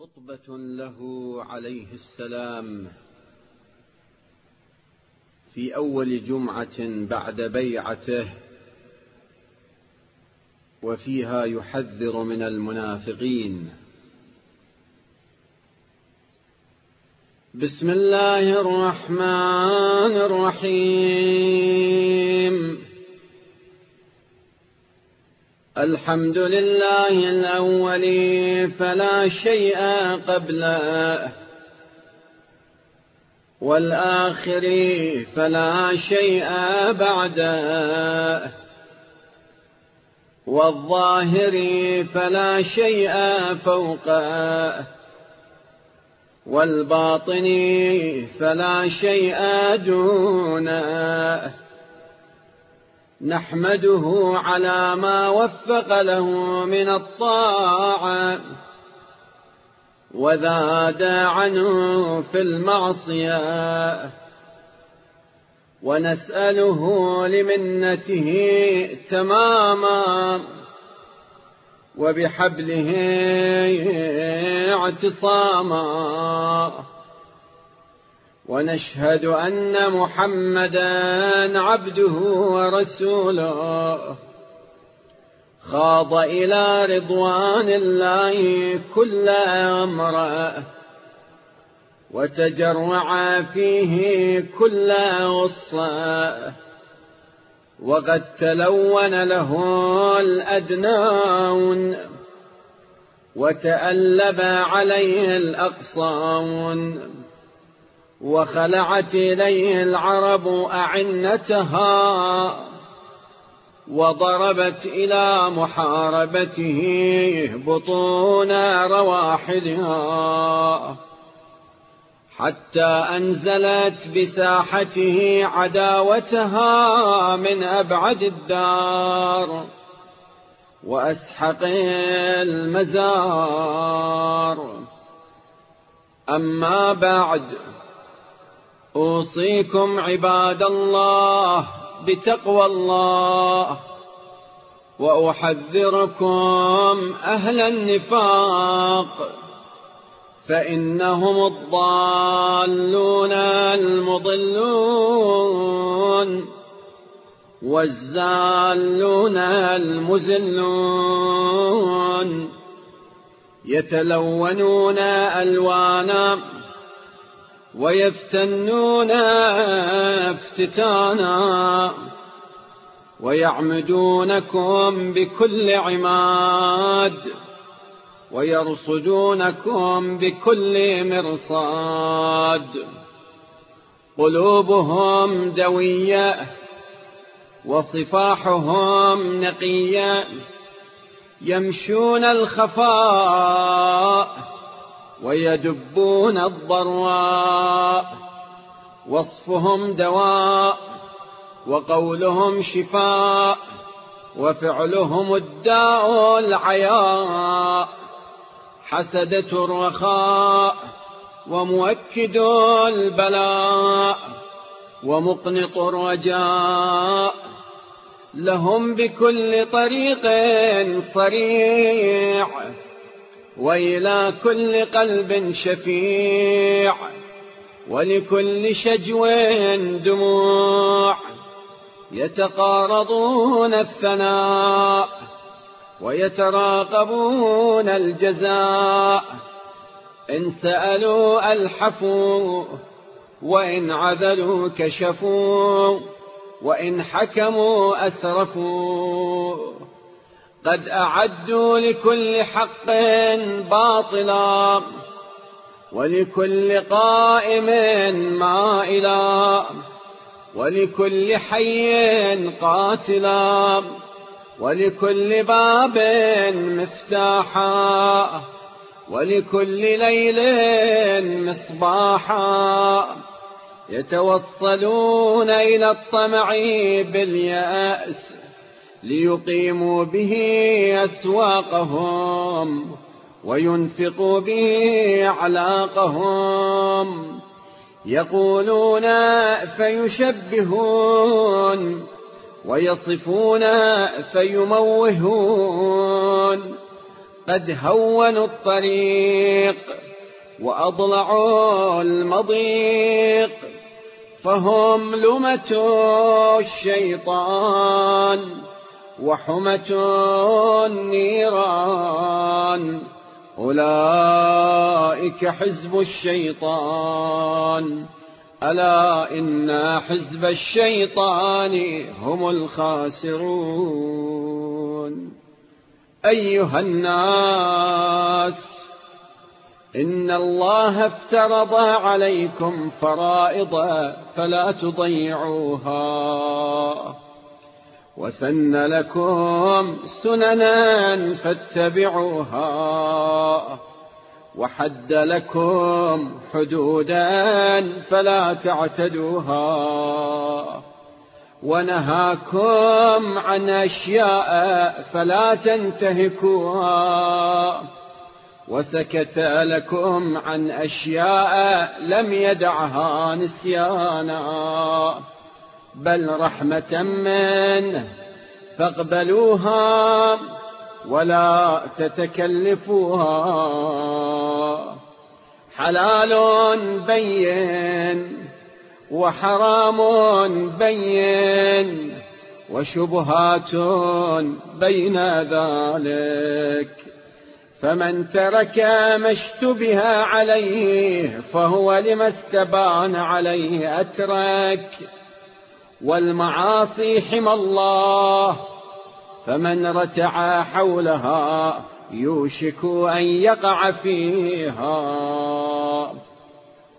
خطبة له عليه السلام في أول جمعة بعد بيعته وفيها يحذر من المنافقين. بسم الله الرحمن الرحيم. الحمد لله الأول فلا شيء قبله والآخر فلا شيء بعده والظاهر فلا شيء فوقه والباطن فلا شيء دونه نحمده على ما وفق له من الطاعة وذاد عنه في المعصية ونسأله لمنته تماما وبحبله اعتصاما. ونشهد أن محمدا عبده ورسوله. خاض إلى رضوان الله كل أمره وتجرع فيه كل غصة وقد تلون له الأدناون وتألب عليه الأقصاون وخلعت إليه العرب أعنتها وضربت إلى محاربته بطون رواحلها حتى أنزلت بساحته عداوتها من أبعد الدار وأسحق المزار. أما بعد أوصيكم عباد الله بتقوى الله وأحذركم أهل النفاق فإنهم الضالون المضلون والزالون المزلون يتلونون ألوانا ويفتنون افتتانا ويعمدونكم بكل عماد ويرصدونكم بكل مرصاد قلوبهم دوية وصفاحهم نقية يمشون الخفاء ويدبون الضراء وصفهم دواء وقولهم شفاء وفعلهم الداء العياء حسدة الرخاء ومؤكد البلاء ومقنط الرجاء. لهم بكل طريق صريع. وإلى كل قلب شفيع ولكل شجو دموع يتقارضون الثناء ويتراقبون الجزاء إن سألوا ألحفوا وإن عذلوا كشفوا وإن حكموا أسرفوا قد أعدوا لكل حق باطلا ولكل قائم مائلا ولكل حي قاتلا ولكل باب مفتاحا ولكل ليل مصباحا يتوصلون إلى الطمع باليأس ليقيموا به أسواقهم وينفقوا به أعلاقهم. يقولون فيشبهون ويصفون فيموهون. قد هونوا الطريق وأضلعوا المضيق فهم لمة الشيطان. وحمة النيران. أولئك حزب الشيطان. ألا إن حزب الشيطان هم الخاسرون. أيها الناس إن الله افترض عليكم فرائض فلا تضيعوها. وسن لكم سننا فاتبعوها وحد لكم حدودا فلا تعتدوها ونهاكم عن أشياء فلا تنتهكوها وسكت لكم عن أشياء لم يدعها نسيانا بل رحمة منه فاقبلوها ولا تتكلفوها. حلال بين وحرام بين وشبهات بين ذلك. فمن ترك ما اشتبه عليه فهو لما استبان عليه أترك. والمعاصي حمى الله. فمن رتع حولها يوشك أن يقع فيها.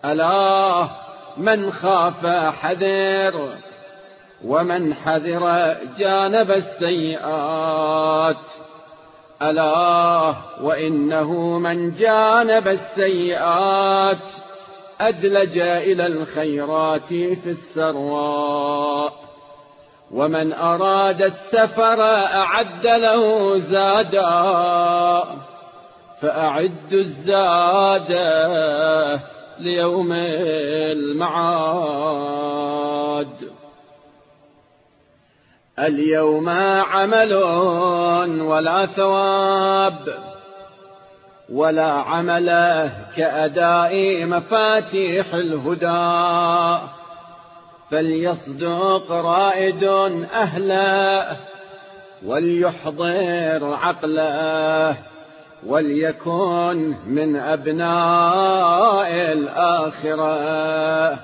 ألا من خاف حذر ومن حذر جانب السيئات. ألا وإنه من جانب السيئات. أدلج إلى الخيرات في السراء. ومن أراد السفر أعد له زادا فأعد الزاد ليوم المعاد. اليوم عمل ولا ثواب. ولا عمل كأداء مفاتيح الهدى. فليصدق رائد أهله وليحضر عقله وليكن من أبناء الآخرة.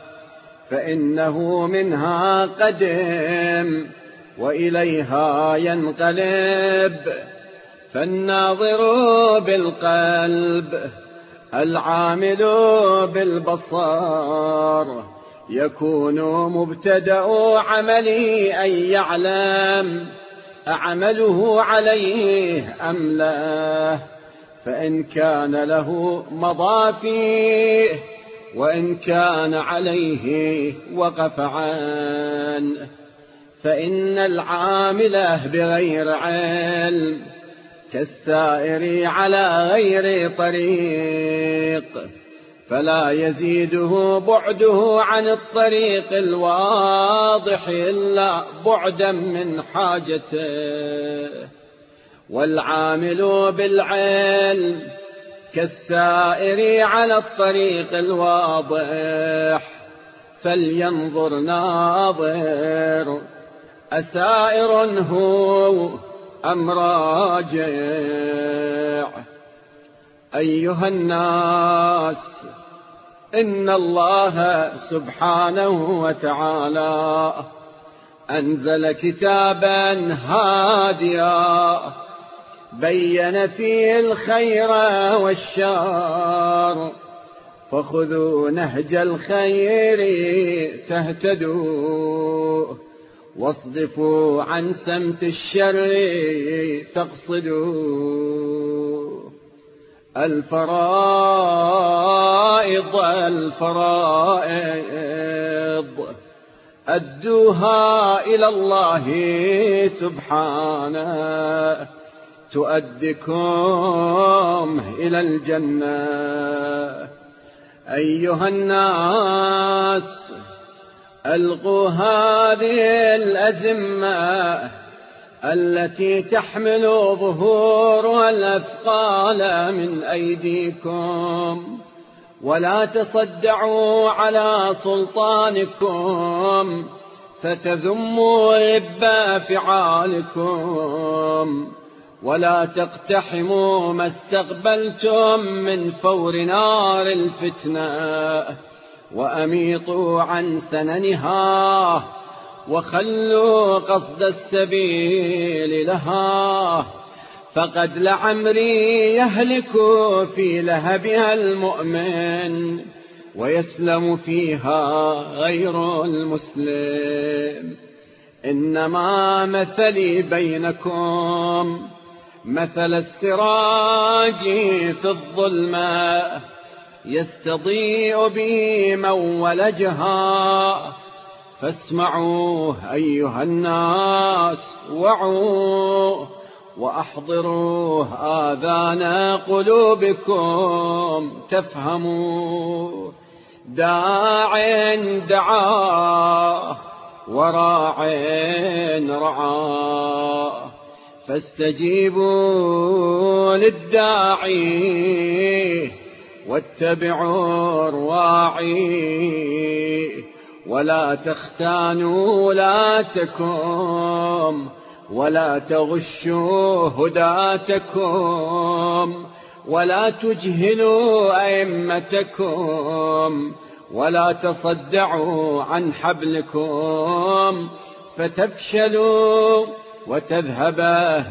فإنه منها قدم وإليها ينقلب. فالناظر بالقلب العامل بالبصار يكون مبتدأ عمله أن يعلم أعمله عليه أم لا فإن كان له مضى فيه وإن كان عليه وقف عنه فإن العامل بغير علم. كالسائر على غير طريق فلا يزيده بعده عن الطريق الواضح إلا بعدا من حاجته. والعامل بالعلم كالسائر على الطريق الواضح فلينظر ناظر أسائر هو أم راجع أيها الناس إن الله سبحانه وتعالى أنزل كتابا هاديا بين فيه الخير والشر. فخذوا نهج الخير تهتدوا. واصدفوا عن سمت الشر تقصدوا. الفرائض الفرائض. أدوها إلى الله سبحانه. تؤدكم إلى الجنة. أيها الناس ألقوا هذه الأزمة التي تحمل ظهورها الأثقال من أيديكم. ولا تصدعوا على سلطانكم فتذموا إبا فعالكم ولا تقتحموا ما استقبلتم من فور نار الفتنة. وأميطوا عن سننها وخلوا قصد السبيل لها فقد لعمري يهلك في لهبها المؤمن ويسلم فيها غير المسلم. إنما مثلي بينكم مثل السراج في الظلمة. يستضيء به من ولجها فاسمعوه أيها الناس وعوه وأحضروه آذان قلوبكم تفهموا داع دعاه وراع رعاه. فاستجيبوا للداعي. واتبعوا الواعي ولا تختانوا لا تكن ولا تغشوا هداتكم. ولا تجهلوا أئمتكم. ولا تصدعوا عن حبلكم. فتفشلوا وتذهب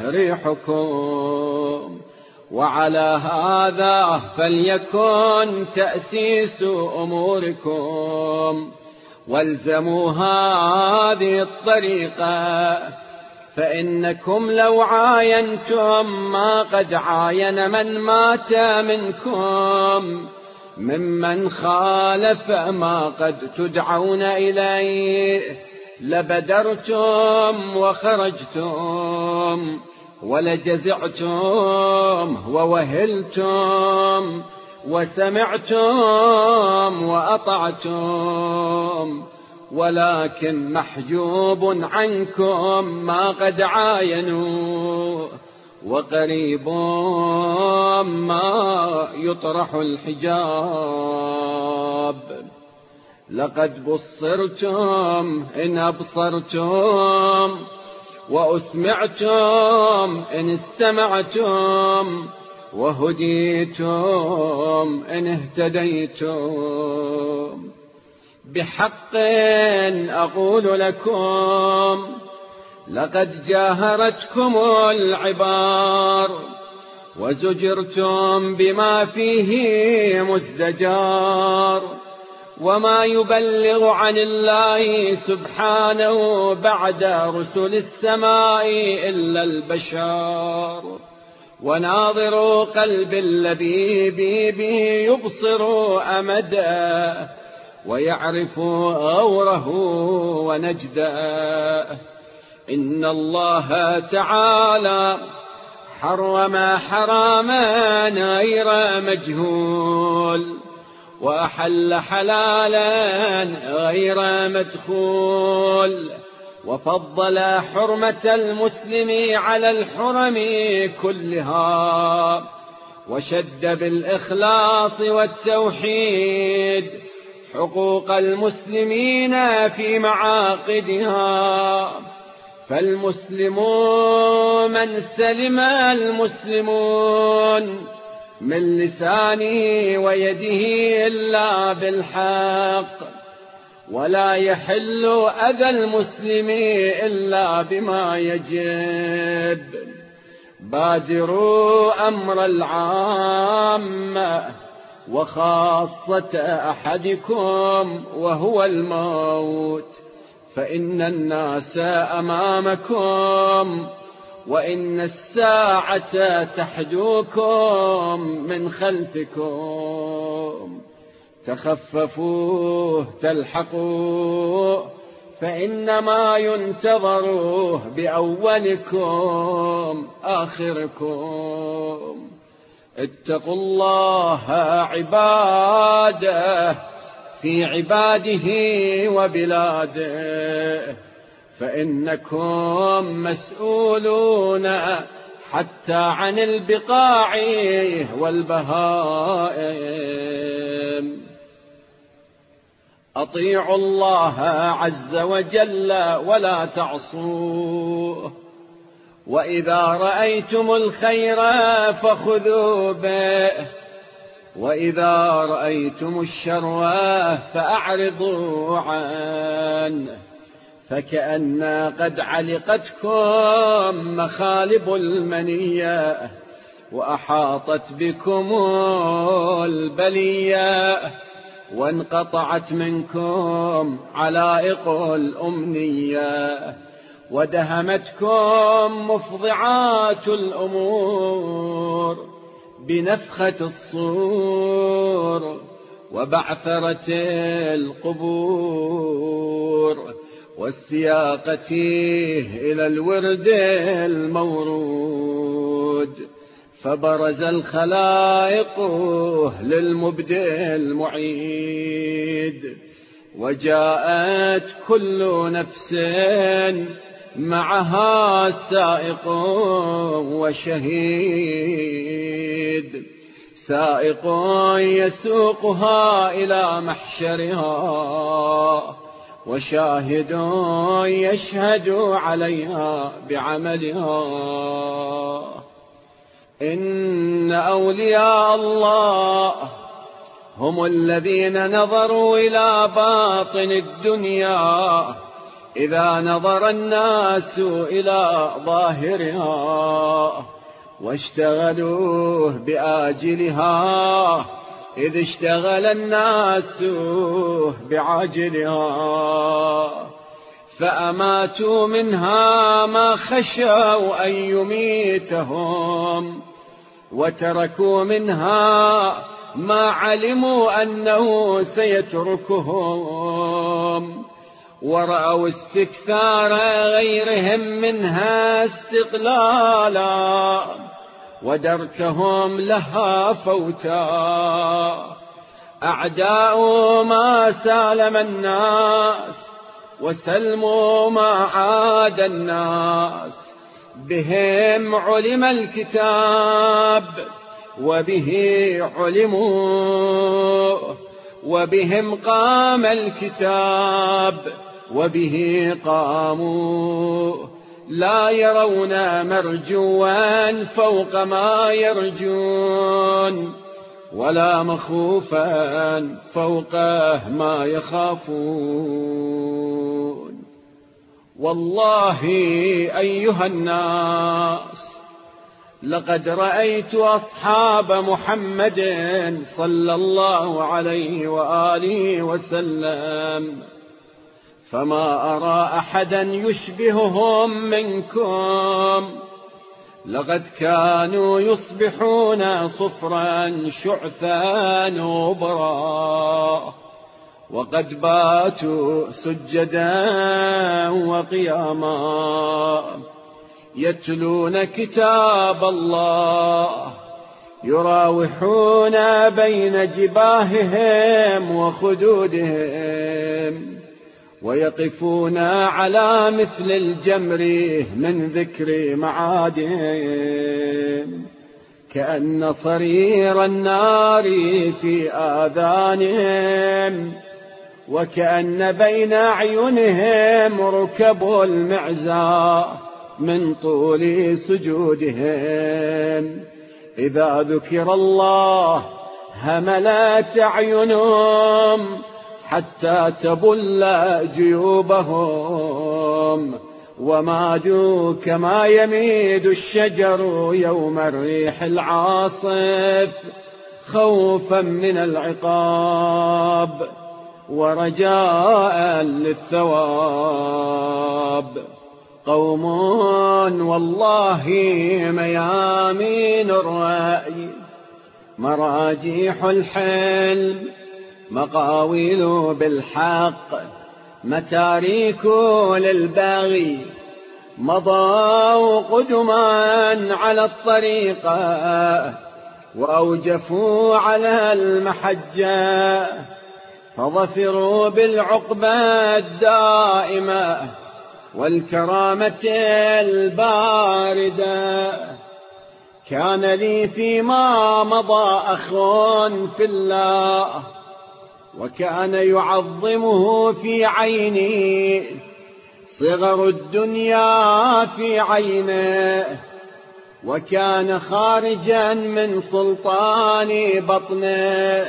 ريحكم. وعلى هذا فليكن تأسيس أموركم. والزموا هذه الطريقة فإنكم لو عاينتم ما قد عاين من مات منكم ممن خالف ما قد تدعون إليه لبدرتم وخرجتم. ولجزعتم ووهلتم وسمعتم وأطعتم ولكن محجوب عنكم ما قد عاينوا وقريب ما يطرح الحجاب لقد بصرتم إن أبصرتم وأسمعتم إن استمعتم وهديتم إن اهتديتم. بحق أقول لكم لقد جاهرتكم العبار وزجرتم بما فيه مزدجار. وما يبلغ عن الله سبحانه بعد رسل السماء إلا البشر. وناظر قلب الذي به يبصر أمدا ويعرف أوره ونجدا إن الله تعالى حرم حراما غير مجهول. وأحل حلالا غير مدخول وفضل حرمة المسلم على الحرم كلها وشد بالإخلاص والتوحيد حقوق المسلمين في معاقدها فالمسلمون من سلم المسلمون من لسانه ويده إلا بالحق ولا يحل أذى المسلم إلا بما يجب. بادروا أمر العامة وخاصة أحدكم وهو الموت فإن الناس أمامكم وإن الساعة تحدوكم من خلفكم. تخففوه تلحقوه فإنما ينتظروه بأولكم آخركم. اتقوا الله عباده في عباده وبلاده. فإنكم مسؤولون حتى عن البقاع والبهائم. أطيعوا الله عز وجل ولا تعصوه. وإذا رأيتم الخير فخذوا به. وإذا رأيتم الشر فأعرضوا عنه. فكأن قد علقتكم مخالب المنية وأحاطت بكم البلية وانقطعت منكم علائق الأمنية ودهمتكم مفضعات الأمور بنفخة الصور وبعثرة القبور والسياقة إلى الورد المورود فبرز الخلائق للمبدئ المعيد. وجاءت كل نفس معها سائق وشهيد. سائق يسوقها إلى محشرها وشاهد يشهد عليها بعملها. إن أولياء الله هم الذين نظروا إلى باطن الدنيا إذا نظر الناس إلى ظاهرها واشتغلوا بآجلها. إذ اشتغل الناس بعاجلها فأماتوا منها ما خشوا أن يميتهم وتركوا منها ما علموا أنه سيتركهم. ورأوا استكثار غيرهم منها استقلالا. ودركهم لها فوتا. أعداء ما سالم الناس وسلموا ما عاد الناس. بهم علم الكتاب وبه علموا. وبهم قام الكتاب وبه قاموا. لا يرون مرجوا فوق ما يرجون ولا مخوفا فوق ما يخافون. والله أيها الناس لقد رأيت أصحاب محمد صلى الله عليه وآله وسلم فما أرى أحدا يشبههم منكم. لقد كانوا يصبحون صفرا شعثا نبرا وقد باتوا سجدا وقياما. يتلون كتاب الله يراوحون بين جباههم وخدودهم. ويقفون على مثل الجمر من ذكر معادهم كأن صرير النار في آذانهم وكأن بين أعينهم ركب المعزى من طول سجودهم إذا ذكر الله هملت أعينهم حتى تبل جيوبهم. ومادوا كما يميد الشجر يوم الريح العاصف خوفا من العقاب ورجاء للثواب. قوم والله ميامين الرأي مراجيح الحلم. مقاويل بالحق متاريك للباغي مضوا قدما على الطريقة وأوجفوا على المحجة فظفروا بالعقبى الدائمة والكرامة الباردة. كان لي فيما مضى أخ في الله وكان يعظمه في عيني. صغر الدنيا في عينه. وكان خارجا من سلطان بطنه.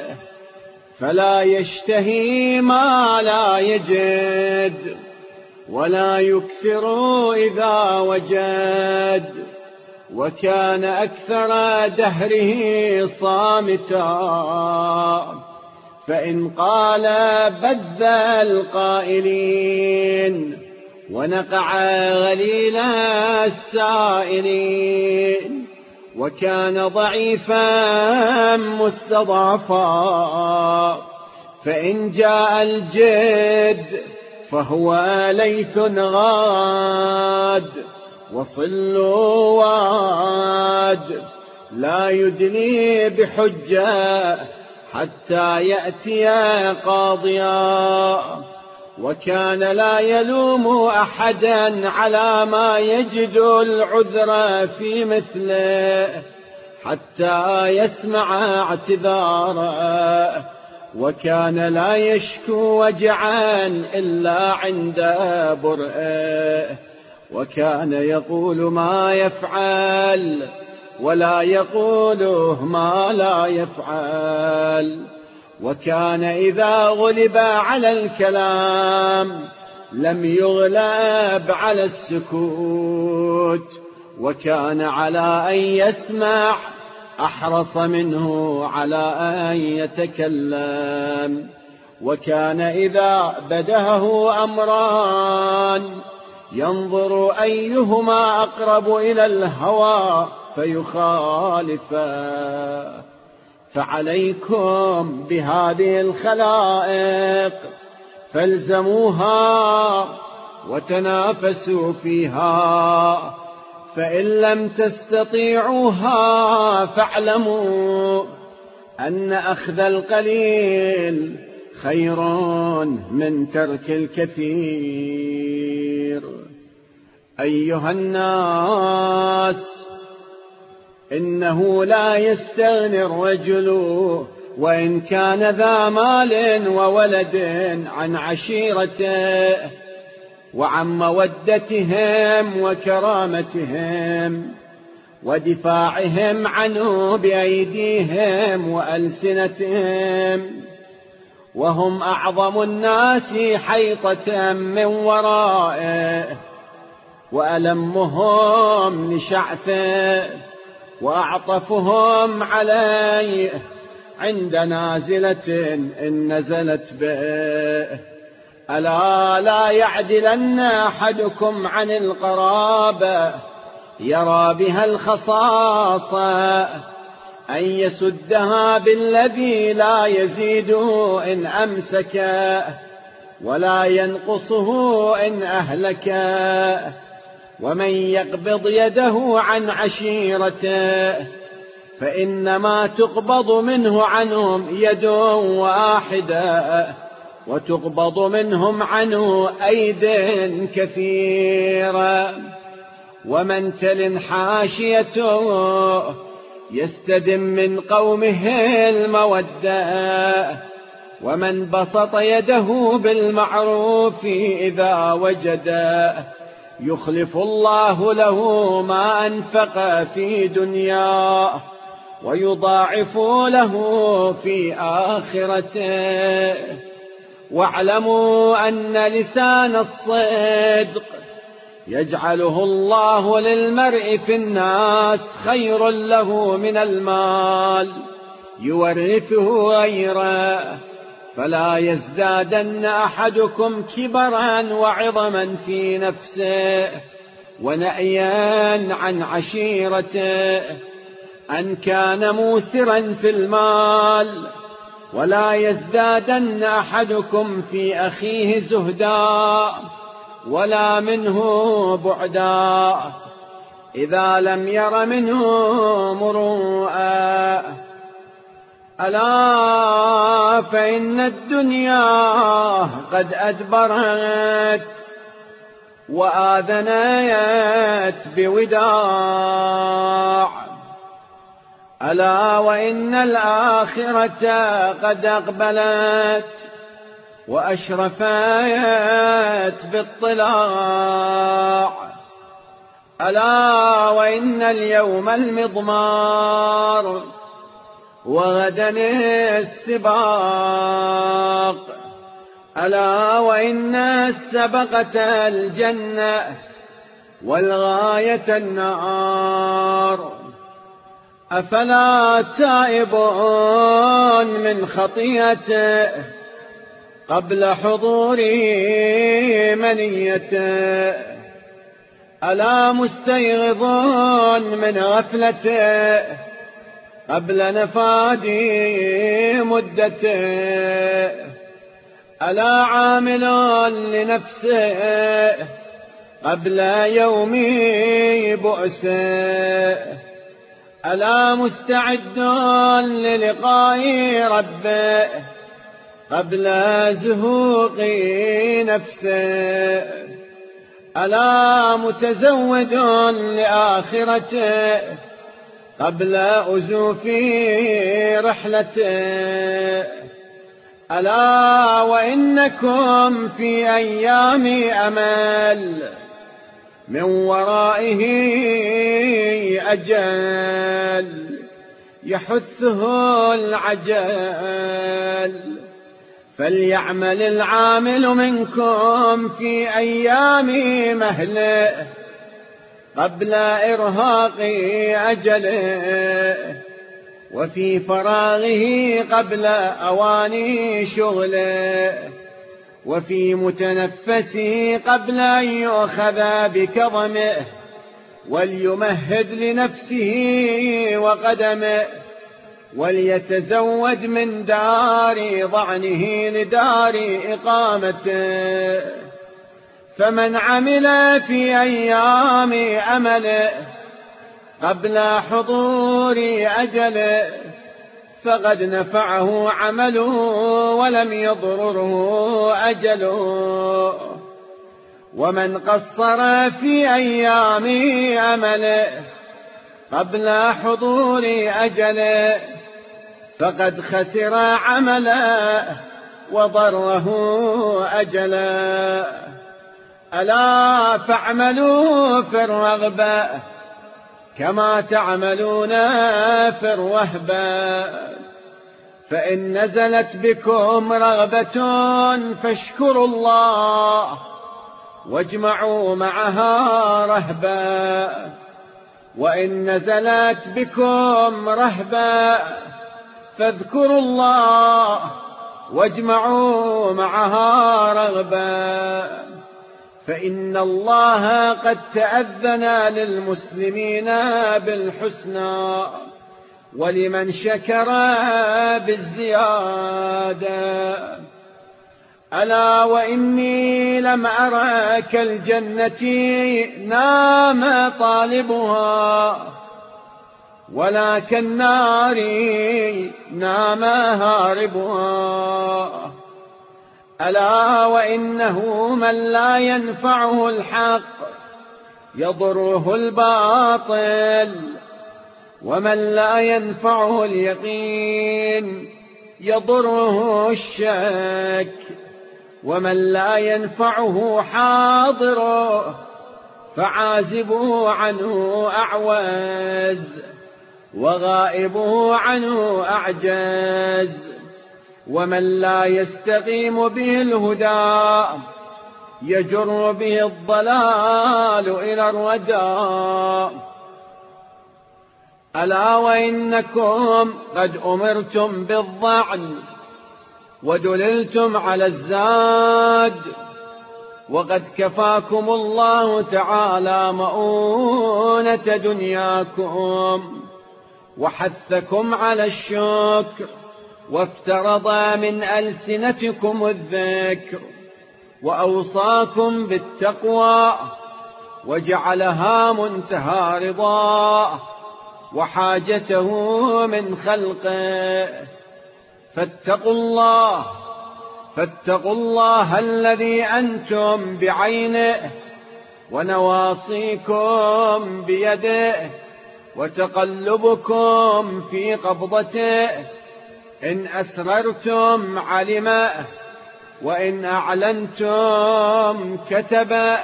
فلا يشتهي ما لا يجد. ولا يكثر إذا وجد. وكان أكثر دهره صامتا. فإن قال بذ القائلين ونقع غليل السائلين وكان ضعيفا مستضعفا فإن جاء الجد فهو ليث غاد وصل واد لا يدلي بحجة حتى يأتي قاضيا. وكان لا يلوم أحدا على ما يجد العذر في مثله حتى يسمع اعتذاره. وكان لا يشكو وجعا إلا عند برئه. وكان يقول ما يفعل. ولا يقوله ما لا يفعل. وكان إذا غلب على الكلام لم يغلب على السكوت. وكان على أن يسمع أحرص منه على أن يتكلم. وكان إذا بدهه أمران ينظر أيهما أقرب إلى الهوى. فيخالفه فعليكم بهذه الخلائق فالزموها وتنافسوا فيها. فإن لم تستطيعوها فاعلموا أن أخذ القليل خير من ترك الكثير. أيها الناس إنه لا يستغني الرجل وإن كان ذا مال وولد عن عشيرته وعن مودتهم وكرامتهم ودفاعهم عنه بأيديهم وألسنتهم وهم أعظم الناس حيطة من ورائه وألمهم لشعثه وأعطفهم عليه عند نازلة إن نزلت به. ألا لا يعدلن أحدكم عن القرابة يرى بها الخصاصة أن يسدها بالذي لا يزيده إن أمسك ولا ينقصه إن أهلكه ومن يقبض يده عن عشيرته فإنما تقبض منه عنهم يد واحدة وتقبض منهم عنه أيد كثيرة. ومن تلن حاشيته يستدم من قومه المودة. ومن بسط يده بالمعروف إذا وجده يخلف الله له ما أنفق في دنياه ويضاعف له في آخرته. واعلموا أن لسان الصدق يجعله الله للمرء في الناس خير له من المال يورثه غيره. فلا يزدادن أحدكم كبرا وعظما في نفسه ونأيا عن عشيرته أن كان موسرا في المال ولا يزدادن أحدكم في أخيه زهدا ولا منه بعدا إذا لم ير منه مروءا ألا فإن الدنيا قد أدبرت وآذنيت بوداع. ألا وإن الآخرة قد أقبلت وأشرفت باطلاع. ألا وإن اليوم المضمار وغدا السباق. ألا وإن السبقة الجنة والغاية النار. أفلا تائبون من خطيئته قبل حضور منيته. ألا مستيغضون من غفلته قبل نفاد مدته ألا عامل لنفسه قبل يوم بؤسه ألا مستعد للقاء ربه قبل زهوق نفسه ألا متزود لآخرته قبل أزوف رحلته ألا وإنكم في أيام أمل. من ورائه أجل. يحثه العجل. فليعمل العامل منكم في أيام مهله. قبل إرهاق أجله وفي فراغه قبل أواني شغله وفي متنفسه قبل أن يؤخذ بكظمه وليمهد لنفسه وقدمه وليتزود من دار ضعنه لدار إقامته. فمن عمل في أيام أمله قبل حضور أجله فقد نفعه عمله ولم يضرره أجله ومن قصر في أيام أمله قبل حضور أجله فقد خسر عملا وضره أجلا. ألا فاعملوا في الرغبة كما تعملون في الرهبة. فإن نزلت بكم رغبة فاشكروا الله واجمعوا معها رهبا وإن نزلت بكم رهبا فاذكروا الله واجمعوا معها رغبا فإن الله قد تأذن للمسلمين بالحسنى ولمن شكر بالزيادة. ألا وإني لم أرى كالجنة نام طالبها ولا كالنار نام هاربها. ألا وإنه من لا ينفعه الحق يضره الباطل ومن لا ينفعه اليقين يضره الشك ومن لا ينفعه حاضره فعازبه عنه أعوز وغائبه عنه أعجز ومن لا يستقيم به الهدى يجر به الضلال إلى الردى ألا وإنكم قد أمرتم بالضعن ودللتم على الزاد وقد كفاكم الله تعالى مؤونة دنياكم وحثكم على الشكر. وافترض من ألسنتكم الذكر وأوصاكم بالتقوى وجعلها منتهى رضاه وحاجته من خلقه فاتقوا الله فاتقوا الله الذي أنتم بعينه ونواصيكم بيده وتقلبكم في قبضته إن أسررتم علمه وإن أعلنتم كتبه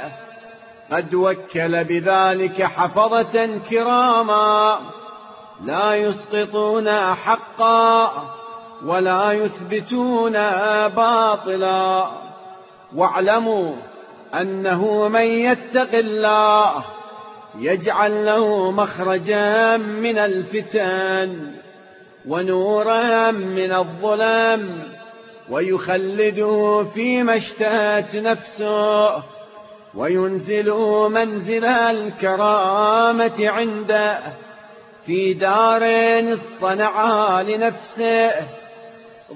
قد وكل بذلك حفظة كراما لا يسقطون حقا ولا يثبتون باطلا واعلموا أنه من يتق الله يجعل له مخرجا من الفتن ونورا من الظلم ويخلده فيما اشتهت نفسه وينزل منزل الكرامة عنده في دار اصطنعها لنفسه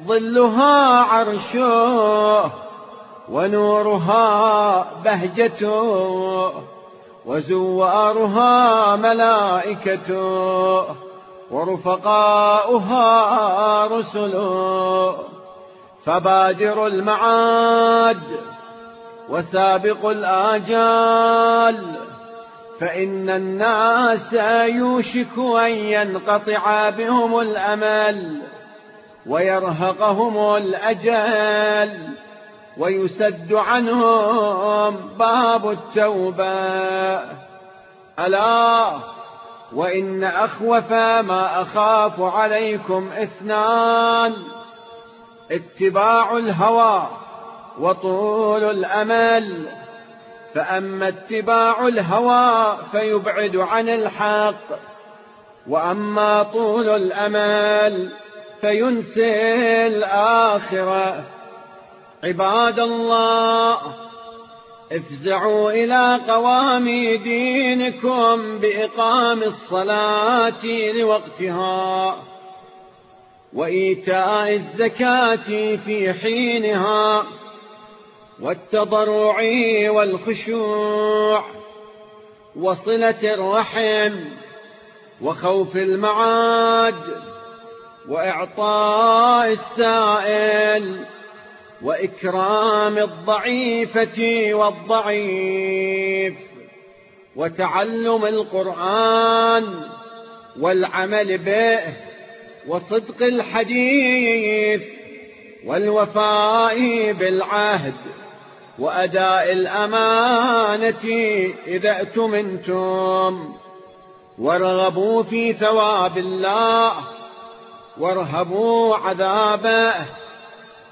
ظلها عرشه ونورها بهجته وزوارها ملائكته ورفقاؤها رسله فبادروا المعاد وسابقوا الآجال فإن الناس يوشك أن ينقطع بهم الأمل ويرهقهم الأجل ويسد عنهم باب التوبة. ألا وإن أخوف ما أخاف عليكم إثنان اتباع الهوى وطول الأمل. فأما اتباع الهوى فيبعد عن الحق وأما طول الأمل فينسي الآخرة. عباد الله افزعوا إلى قوام دينكم بإقام الصلاة لوقتها وإيتاء الزكاة في حينها والتضرع والخشوع وصلة الرحم وخوف المعاد وإعطاء السائل وإكرام الضعيفة والضعيف وتعلم القرآن والعمل به وصدق الحديث والوفاء بالعهد وأداء الأمانة إذا اؤتمنتم وارغبوا في ثواب الله وارهبوا عذابه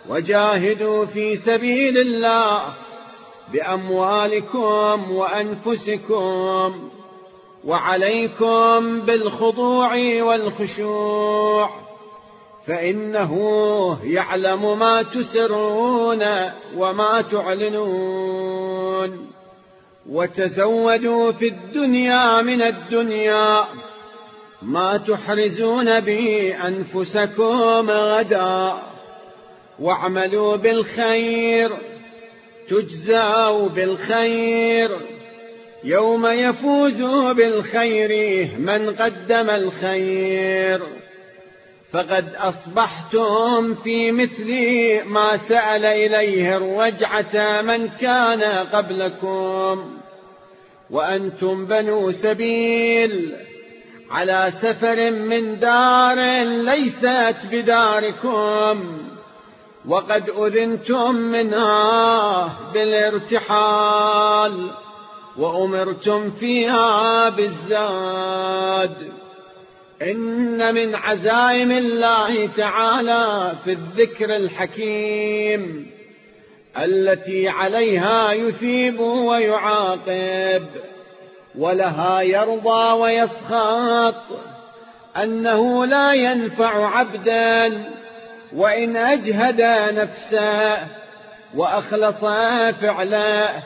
وجاهدوا في سبيل الله بأموالكم وأنفسكم وعليكم بالخضوع والخشوع فإنه يعلم ما تسرون وما تعلنون. وتزودوا في الدنيا من الدنيا ما تحرزون به أنفسكم غدا. واعملوا بالخير تجزوا بالخير. يوم يفوز بالخير من قدم الخير. فقد أصبحتم في مثل ما سأل إليه الرجعة من كان قبلكم. وأنتم بنو سبيل على سفر من دار ليست بداركم. وقد أذنتم منها بالارتحال وأمرتم فيها بالزاد. إن من عزائم الله تعالى في الذكر الحكيم التي عليها يثيب ويعاقب ولها يرضى ويسخط أنه لا ينفع عبدا وإن أجهد نفسه وأخلص فعله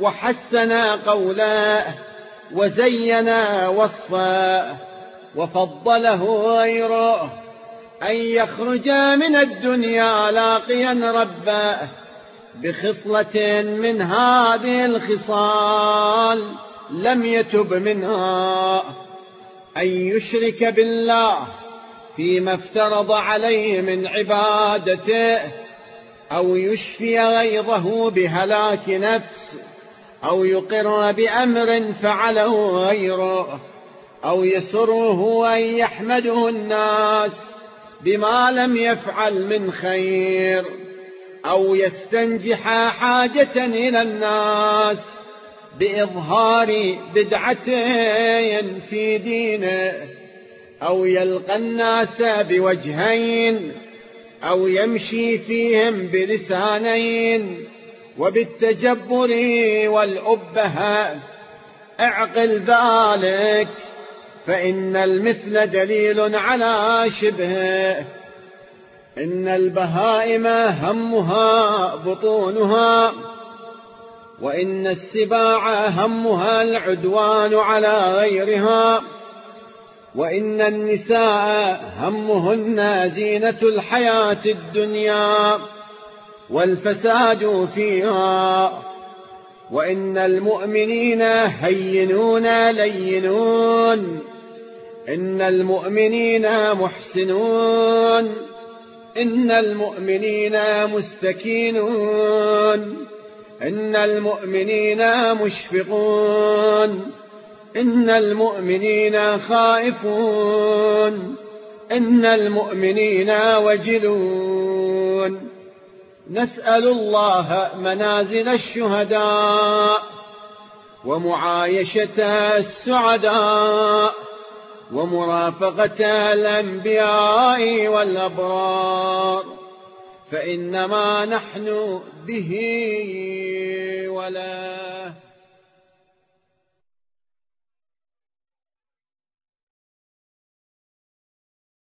وحسن قوله وزين وصفه وفضله غيره أن يخرج من الدنيا لاقيا ربه بخصلة من هذه الخصال لم يتب منها أن يشرك بالله فيما افترض عليه من عبادته أو يشفي غيظه بهلاك نفس أو يقر بأمر فعله غيره أو يسره أن يحمده الناس بما لم يفعل من خير أو يستنجح حاجة إلى الناس بإظهار بدعتين في دينه أو يلقى الناس بوجهين أو يمشي فيهم بلسانين وبالتجبر والأبهة أعقل ذلك فإن المثل دليل على شبهه إن البهائم همها بطونها وإن السباع همها العدوان على غيرها. وإن النساء همهن زينة الحياة الدنيا والفساد فيها. وإن المؤمنين هينون لينون. إن المؤمنين محسنون. إن المؤمنين مستكينون. إن المؤمنين مشفقون. إن المؤمنين خائفون. إن المؤمنين وجلون. نسأل الله منازل الشهداء ومعايشة السعداء ومرافقة الأنبياء والأبرار. فإنما نحن به ولا